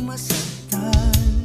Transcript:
masaktan.